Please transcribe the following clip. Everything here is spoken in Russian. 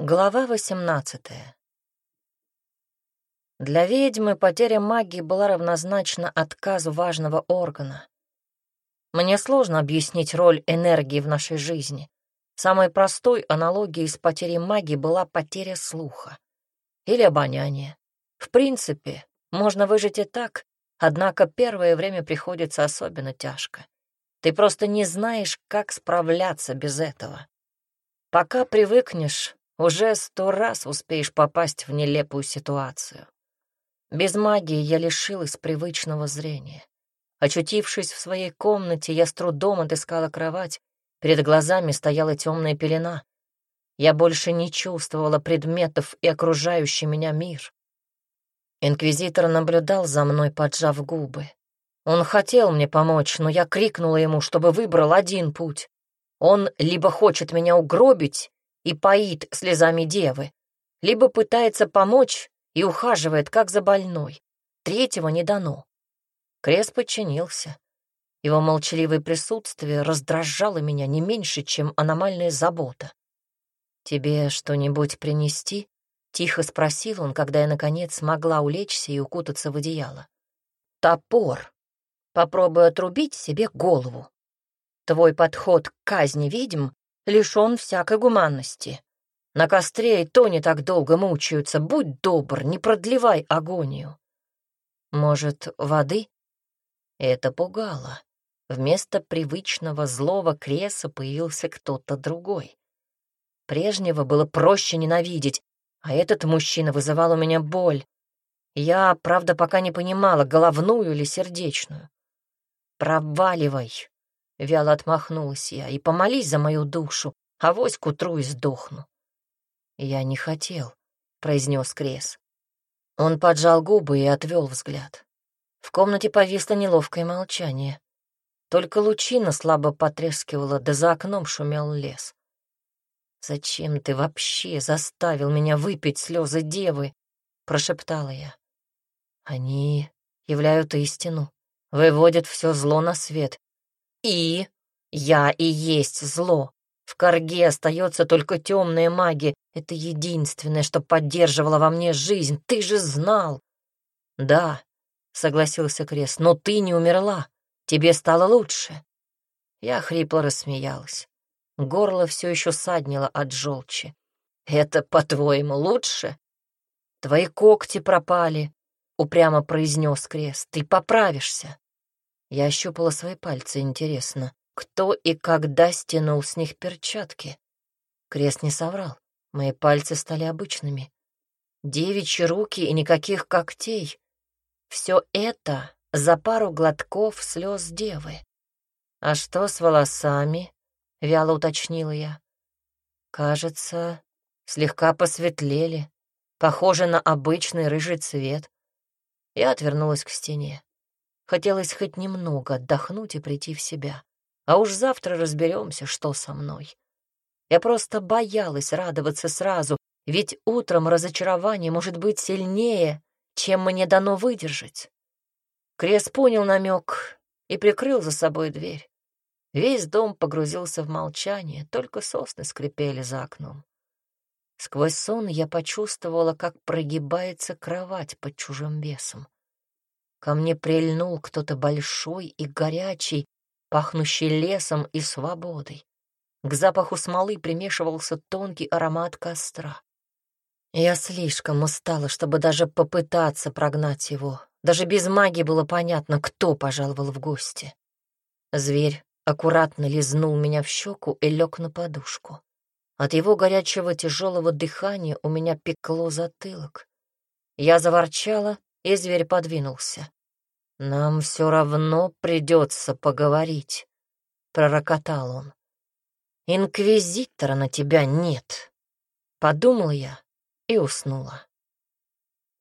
Глава 18 Для ведьмы потеря магии была равнозначна отказу важного органа. Мне сложно объяснить роль энергии в нашей жизни. Самой простой аналогией с потерей магии была потеря слуха или обоняния. В принципе, можно выжить и так, однако первое время приходится особенно тяжко. Ты просто не знаешь, как справляться без этого. Пока привыкнешь, уже сто раз успеешь попасть в нелепую ситуацию. Без магии я лишилась привычного зрения. Очутившись в своей комнате, я с трудом отыскала кровать. Перед глазами стояла темная пелена. Я больше не чувствовала предметов и окружающий меня мир. Инквизитор наблюдал за мной, поджав губы. Он хотел мне помочь, но я крикнула ему, чтобы выбрал один путь. Он либо хочет меня угробить, и поит слезами девы, либо пытается помочь и ухаживает, как за больной. Третьего не дано. Крес подчинился. Его молчаливое присутствие раздражало меня не меньше, чем аномальная забота. «Тебе что-нибудь принести?» — тихо спросил он, когда я, наконец, смогла улечься и укутаться в одеяло. «Топор. Попробуй отрубить себе голову. Твой подход к казни ведьм лишен всякой гуманности. На костре и то не так долго мучаются. Будь добр, не продлевай агонию. Может, воды? Это пугало. Вместо привычного злого креса появился кто-то другой. Прежнего было проще ненавидеть, а этот мужчина вызывал у меня боль. Я, правда, пока не понимала, головную или сердечную. «Проваливай!» — вяло отмахнулась я. «И помолись за мою душу, а вось к утру и сдохну». «Я не хотел», — произнес Крес. Он поджал губы и отвел взгляд. В комнате повисло неловкое молчание. Только лучина слабо потрескивала, да за окном шумел лес. «Зачем ты вообще заставил меня выпить слезы девы?» — прошептала я. «Они являют истину, выводят все зло на свет, и я и есть зло. В Карге остается только темная магия. Это единственное, что поддерживало во мне жизнь. Ты же знал. Да, согласился Крес, но ты не умерла. Тебе стало лучше. Я хрипло рассмеялась. Горло все еще саднило от желчи. Это, по-твоему, лучше? Твои когти пропали, упрямо произнес Крес. Ты поправишься. Я ощупала свои пальцы, интересно, кто и когда стянул с них перчатки. Крест не соврал, мои пальцы стали обычными. Девичьи руки и никаких когтей. Все это за пару глотков слез девы. «А что с волосами?» — вяло уточнила я. «Кажется, слегка посветлели, похоже на обычный рыжий цвет». Я отвернулась к стене. Хотелось хоть немного отдохнуть и прийти в себя. А уж завтра разберемся, что со мной. Я просто боялась радоваться сразу, ведь утром разочарование может быть сильнее, чем мне дано выдержать. Крес понял намек и прикрыл за собой дверь. Весь дом погрузился в молчание, только сосны скрипели за окном. Сквозь сон я почувствовала, как прогибается кровать под чужим весом. Ко мне прильнул кто-то большой и горячий, пахнущий лесом и свободой. К запаху смолы примешивался тонкий аромат костра. Я слишком устала, чтобы даже попытаться прогнать его. Даже без магии было понятно, кто пожаловал в гости. Зверь аккуратно лизнул меня в щеку и лег на подушку. От его горячего тяжелого дыхания у меня пекло затылок. Я заворчала и зверь подвинулся. «Нам все равно придется поговорить», — пророкотал он. «Инквизитора на тебя нет», — подумал я и уснула.